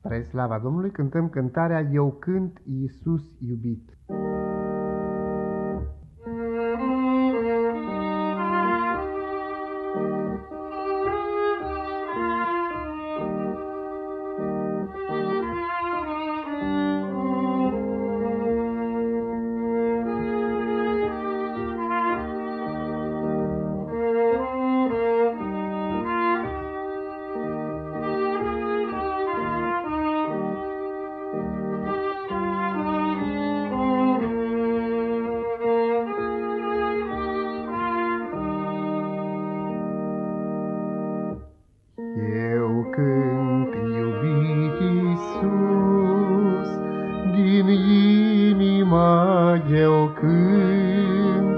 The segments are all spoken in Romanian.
Spre slava Domnului cântăm cântarea Eu cânt Iisus iubit. Inimă eu cânt,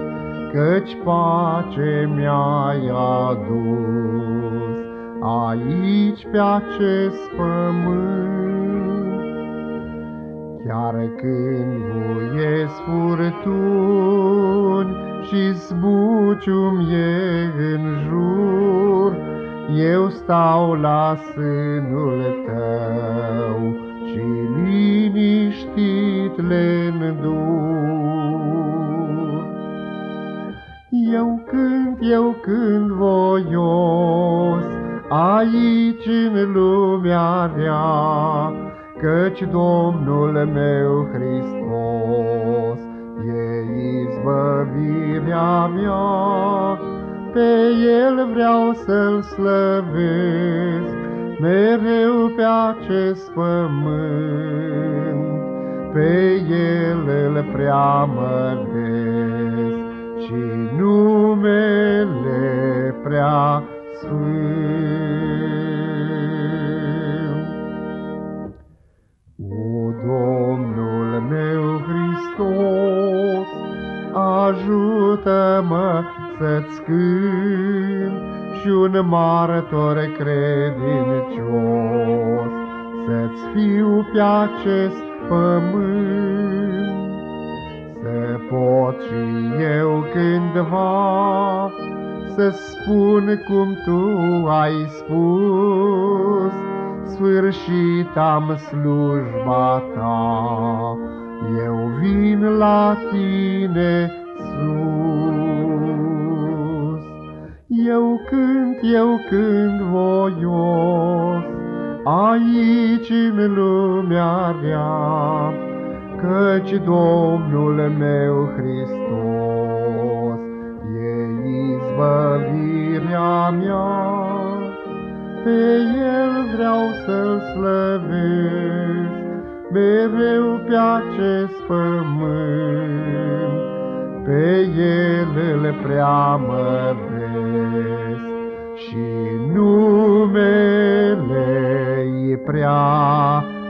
căci pace mi-ai adus aici pe acest pământ. Chiar când voiesc furtuni și zbucium e în jur, eu stau la sânul tău și liniștit le îndur. Eu cânt, eu cânt voios, aici în lumea rea, Căci Domnul meu Hristos e izbăvirea mea, pe El vreau să-L slăvesc, mereu pe acest pământ. Pe El îl preamănesc și numele prea sfânt. O Domnul meu Hristos, ajută-mă să-ți cânt și un martor credincios, Să-ți fiu pe acest pământ, Să pot și eu cândva să spun cum Tu ai spus, Sfârșit am slujba Ta, eu vin la Tine sus. Eu cânt, eu cânt voios, aici în lumea rea, Căci Domnul meu Hristos e izbăvirea mea. Pe El vreau să-L slăvesc, mereu pe acest pământ, Pe El îl preamăresc și numele e prea